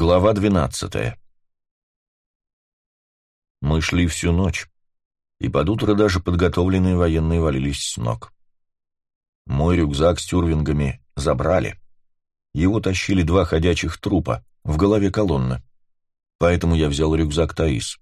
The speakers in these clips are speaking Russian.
Глава двенадцатая Мы шли всю ночь, и под утро даже подготовленные военные валились с ног. Мой рюкзак с тюрвингами забрали. Его тащили два ходячих трупа, в голове колонны. Поэтому я взял рюкзак Таис.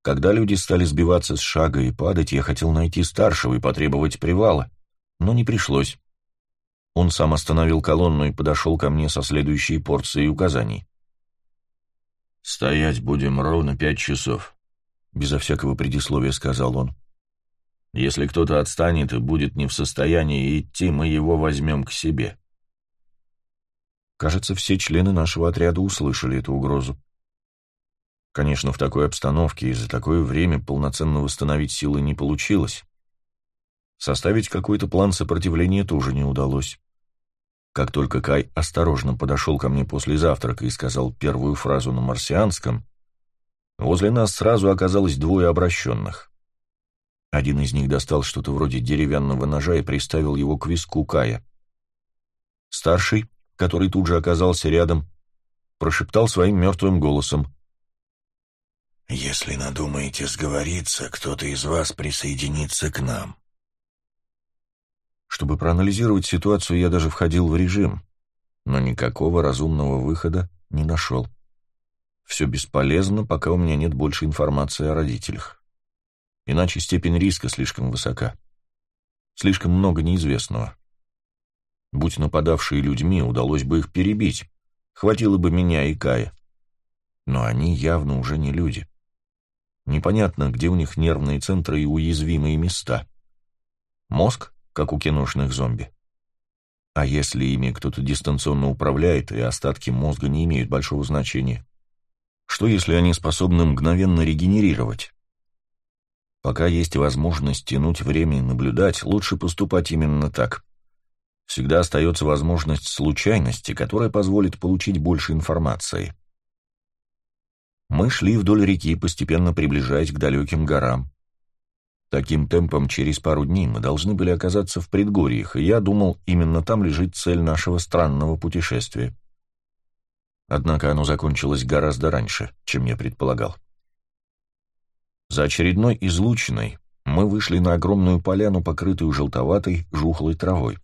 Когда люди стали сбиваться с шага и падать, я хотел найти старшего и потребовать привала, но не пришлось. Он сам остановил колонну и подошел ко мне со следующей порцией указаний. «Стоять будем ровно пять часов», — безо всякого предисловия сказал он. «Если кто-то отстанет и будет не в состоянии идти, мы его возьмем к себе». Кажется, все члены нашего отряда услышали эту угрозу. Конечно, в такой обстановке и за такое время полноценно восстановить силы не получилось. Составить какой-то план сопротивления тоже не удалось. Как только Кай осторожно подошел ко мне после завтрака и сказал первую фразу на марсианском, возле нас сразу оказалось двое обращенных. Один из них достал что-то вроде деревянного ножа и приставил его к виску Кая. Старший, который тут же оказался рядом, прошептал своим мертвым голосом. «Если надумаете сговориться, кто-то из вас присоединится к нам. Чтобы проанализировать ситуацию, я даже входил в режим, но никакого разумного выхода не нашел. Все бесполезно, пока у меня нет больше информации о родителях. Иначе степень риска слишком высока. Слишком много неизвестного. Будь нападавшие людьми, удалось бы их перебить. Хватило бы меня и Кая. Но они явно уже не люди. Непонятно, где у них нервные центры и уязвимые места. Мозг? Как у киношных зомби. А если ими кто-то дистанционно управляет, и остатки мозга не имеют большого значения? Что, если они способны мгновенно регенерировать? Пока есть возможность тянуть время и наблюдать, лучше поступать именно так. Всегда остается возможность случайности, которая позволит получить больше информации. Мы шли вдоль реки, постепенно приближаясь к далеким горам. Таким темпом через пару дней мы должны были оказаться в предгорьях, и я думал, именно там лежит цель нашего странного путешествия. Однако оно закончилось гораздо раньше, чем я предполагал. За очередной излучиной мы вышли на огромную поляну, покрытую желтоватой, жухлой травой.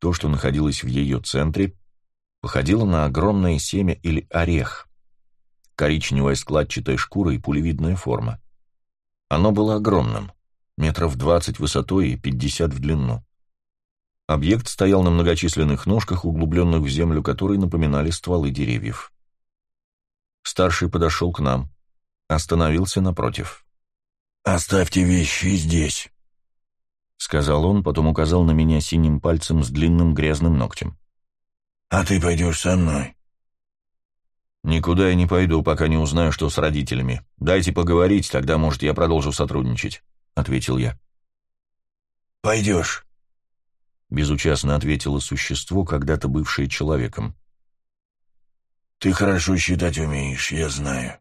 То, что находилось в ее центре, походило на огромное семя или орех. Коричневая складчатая шкура и пулевидная форма. Оно было огромным, метров двадцать высотой и пятьдесят в длину. Объект стоял на многочисленных ножках, углубленных в землю, которые напоминали стволы деревьев. Старший подошел к нам, остановился напротив. «Оставьте вещи здесь», — сказал он, потом указал на меня синим пальцем с длинным грязным ногтем. «А ты пойдешь со мной». «Никуда я не пойду, пока не узнаю, что с родителями. Дайте поговорить, тогда, может, я продолжу сотрудничать», — ответил я. «Пойдешь», — безучастно ответило существо, когда-то бывшее человеком. «Ты хорошо считать умеешь, я знаю.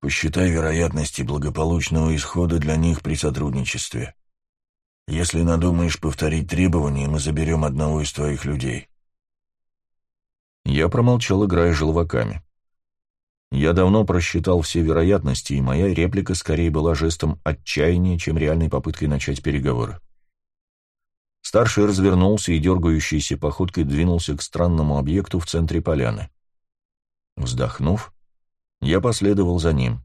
Посчитай вероятности благополучного исхода для них при сотрудничестве. Если надумаешь повторить требования, мы заберем одного из твоих людей». Я промолчал, играя желваками. Я давно просчитал все вероятности, и моя реплика скорее была жестом отчаяния, чем реальной попыткой начать переговоры. Старший развернулся и дергающейся походкой двинулся к странному объекту в центре поляны. Вздохнув, я последовал за ним.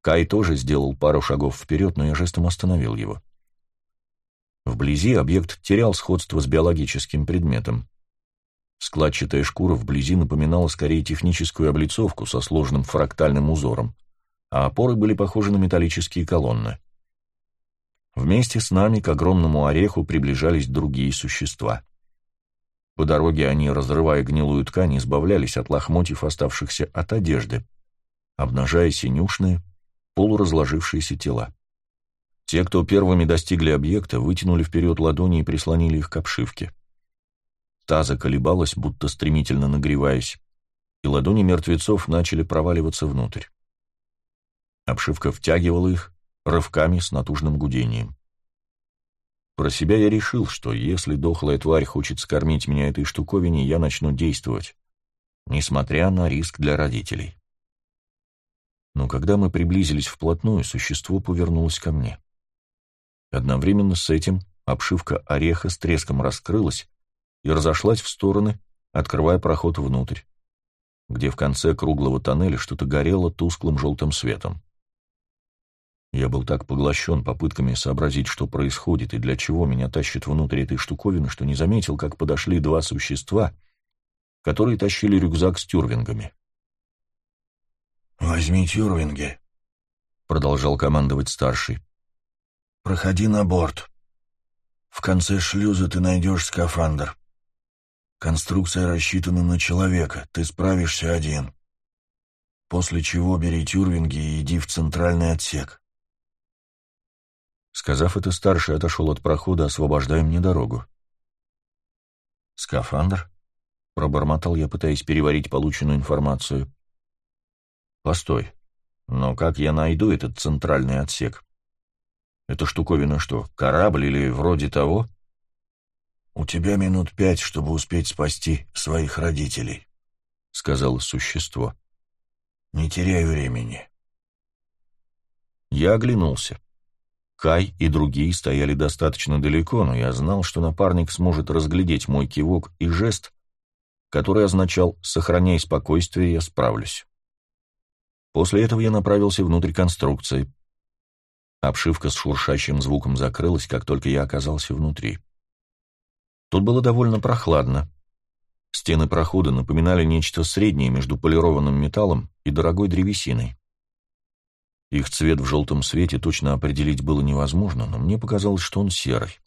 Кай тоже сделал пару шагов вперед, но я жестом остановил его. Вблизи объект терял сходство с биологическим предметом. Складчатая шкура вблизи напоминала скорее техническую облицовку со сложным фрактальным узором, а опоры были похожи на металлические колонны. Вместе с нами к огромному ореху приближались другие существа. По дороге они, разрывая гнилую ткань, избавлялись от лохмотьев, оставшихся от одежды, обнажая синюшные, полуразложившиеся тела. Те, кто первыми достигли объекта, вытянули вперед ладони и прислонили их к обшивке. Та заколебалась, будто стремительно нагреваясь, и ладони мертвецов начали проваливаться внутрь. Обшивка втягивала их рывками с натужным гудением. Про себя я решил, что если дохлая тварь хочет скормить меня этой штуковине, я начну действовать. несмотря на риск для родителей. Но когда мы приблизились вплотную, существо повернулось ко мне. Одновременно с этим обшивка ореха с треском раскрылась и разошлась в стороны, открывая проход внутрь, где в конце круглого тоннеля что-то горело тусклым желтым светом. Я был так поглощен попытками сообразить, что происходит и для чего меня тащит внутрь этой штуковины, что не заметил, как подошли два существа, которые тащили рюкзак с тюрвингами. «Возьми тюрвинги», — продолжал командовать старший. «Проходи на борт. В конце шлюза ты найдешь скафандр. Конструкция рассчитана на человека, ты справишься один. После чего бери тюрвинги и иди в центральный отсек. Сказав это, старший отошел от прохода, освобождая мне дорогу. «Скафандр?» — пробормотал я, пытаясь переварить полученную информацию. «Постой. Но как я найду этот центральный отсек? Эта штуковина что, корабль или вроде того?» «У тебя минут пять, чтобы успеть спасти своих родителей», — сказала существо. «Не теряй времени». Я оглянулся. Кай и другие стояли достаточно далеко, но я знал, что напарник сможет разглядеть мой кивок и жест, который означал «сохраняй спокойствие, я справлюсь». После этого я направился внутрь конструкции. Обшивка с шуршащим звуком закрылась, как только я оказался внутри. Тут было довольно прохладно. Стены прохода напоминали нечто среднее между полированным металлом и дорогой древесиной. Их цвет в желтом свете точно определить было невозможно, но мне показалось, что он серый.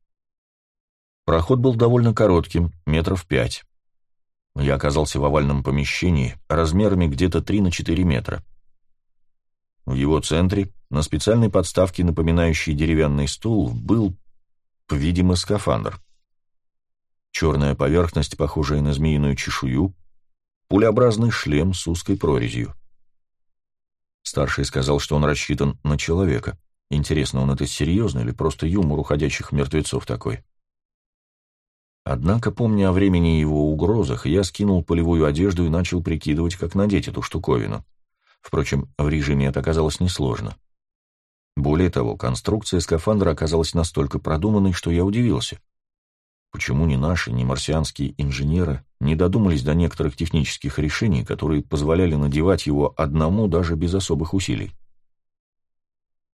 Проход был довольно коротким, метров пять. Я оказался в овальном помещении, размерами где-то 3 на 4 метра. В его центре, на специальной подставке, напоминающей деревянный стул, был, видимо, скафандр. Черная поверхность, похожая на змеиную чешую, пулеобразный шлем с узкой прорезью. Старший сказал, что он рассчитан на человека. Интересно, он это серьезно или просто юмор уходящих мертвецов такой? Однако, помня о времени его угрозах, я скинул полевую одежду и начал прикидывать, как надеть эту штуковину. Впрочем, в режиме это оказалось несложно. Более того, конструкция скафандра оказалась настолько продуманной, что я удивился. Почему ни наши, ни марсианские инженеры не додумались до некоторых технических решений, которые позволяли надевать его одному даже без особых усилий?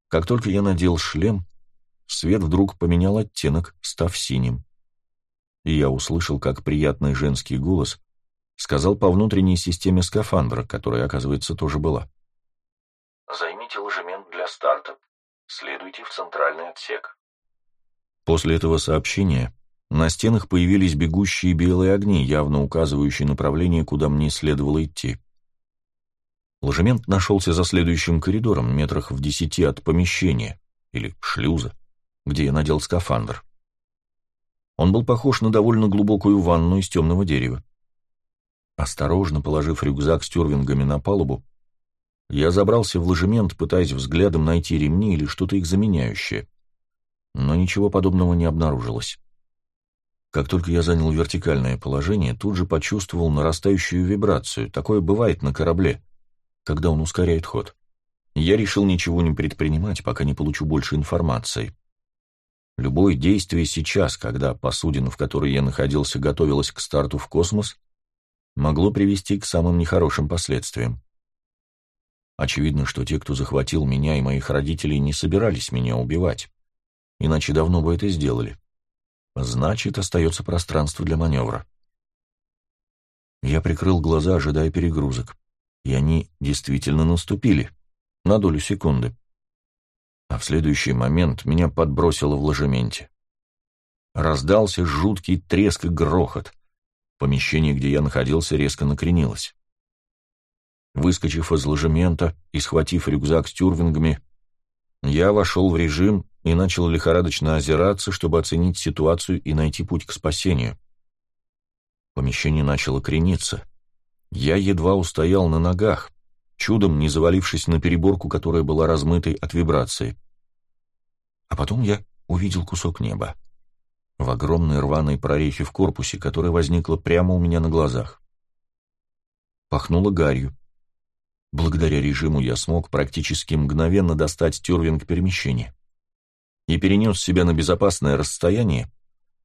Как только я надел шлем, свет вдруг поменял оттенок, став синим. И я услышал, как приятный женский голос сказал по внутренней системе скафандра, которая, оказывается, тоже была. «Займите ложемент для старта. Следуйте в центральный отсек». После этого сообщения на стенах появились бегущие белые огни, явно указывающие направление, куда мне следовало идти. Ложемент нашелся за следующим коридором, метрах в десяти от помещения, или шлюза, где я надел скафандр. Он был похож на довольно глубокую ванну из темного дерева. Осторожно положив рюкзак с тюрвингами на палубу, я забрался в ложемент, пытаясь взглядом найти ремни или что-то их заменяющее. Но ничего подобного не обнаружилось. Как только я занял вертикальное положение, тут же почувствовал нарастающую вибрацию. Такое бывает на корабле, когда он ускоряет ход. Я решил ничего не предпринимать, пока не получу больше информации. Любое действие сейчас, когда посудина, в которой я находился, готовилась к старту в космос, могло привести к самым нехорошим последствиям. Очевидно, что те, кто захватил меня и моих родителей, не собирались меня убивать, иначе давно бы это сделали. Значит, остается пространство для маневра. Я прикрыл глаза, ожидая перегрузок. И они действительно наступили. На долю секунды. А в следующий момент меня подбросило в ложементе. Раздался жуткий треск и грохот. Помещение, где я находился, резко накренилось. Выскочив из ложемента и схватив рюкзак с тюрвингами, я вошел в режим и начал лихорадочно озираться, чтобы оценить ситуацию и найти путь к спасению. Помещение начало крениться. Я едва устоял на ногах, чудом не завалившись на переборку, которая была размытой от вибрации. А потом я увидел кусок неба. В огромной рваной прорехе в корпусе, которая возникла прямо у меня на глазах. пахнуло гарью. Благодаря режиму я смог практически мгновенно достать тюрвинг перемещения и перенес себя на безопасное расстояние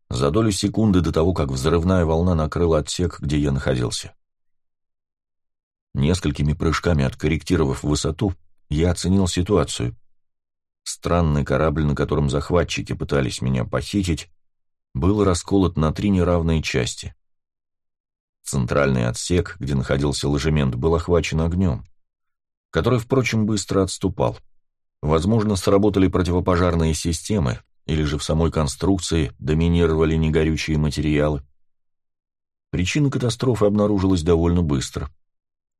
за долю секунды до того, как взрывная волна накрыла отсек, где я находился. Несколькими прыжками откорректировав высоту, я оценил ситуацию. Странный корабль, на котором захватчики пытались меня похитить, был расколот на три неравные части. Центральный отсек, где находился ложемент, был охвачен огнем, который, впрочем, быстро отступал. Возможно, сработали противопожарные системы, или же в самой конструкции доминировали негорючие материалы. Причина катастрофы обнаружилась довольно быстро.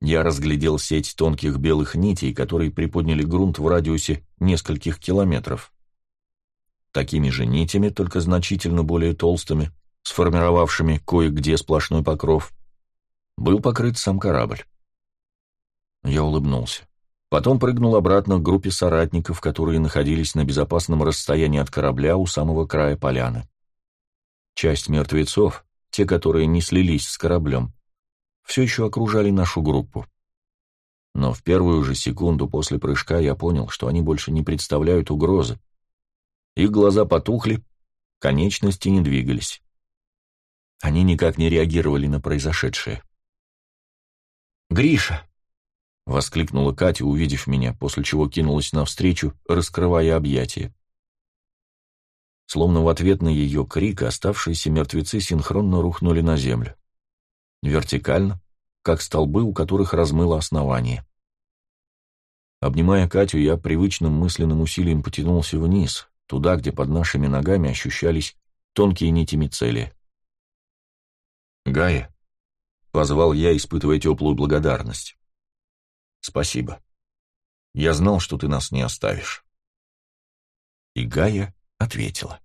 Я разглядел сеть тонких белых нитей, которые приподняли грунт в радиусе нескольких километров. Такими же нитями, только значительно более толстыми, сформировавшими кое-где сплошной покров, был покрыт сам корабль. Я улыбнулся. Потом прыгнул обратно к группе соратников, которые находились на безопасном расстоянии от корабля у самого края поляны. Часть мертвецов, те, которые не слились с кораблем, все еще окружали нашу группу. Но в первую же секунду после прыжка я понял, что они больше не представляют угрозы. Их глаза потухли, конечности не двигались. Они никак не реагировали на произошедшее. «Гриша!» — воскликнула Катя, увидев меня, после чего кинулась навстречу, раскрывая объятия. Словно в ответ на ее крик оставшиеся мертвецы синхронно рухнули на землю. Вертикально, как столбы, у которых размыло основание. Обнимая Катю, я привычным мысленным усилием потянулся вниз, туда, где под нашими ногами ощущались тонкие нити мицелия. «Гая», — позвал я, испытывая теплую благодарность. Спасибо. Я знал, что ты нас не оставишь. И Гая ответила.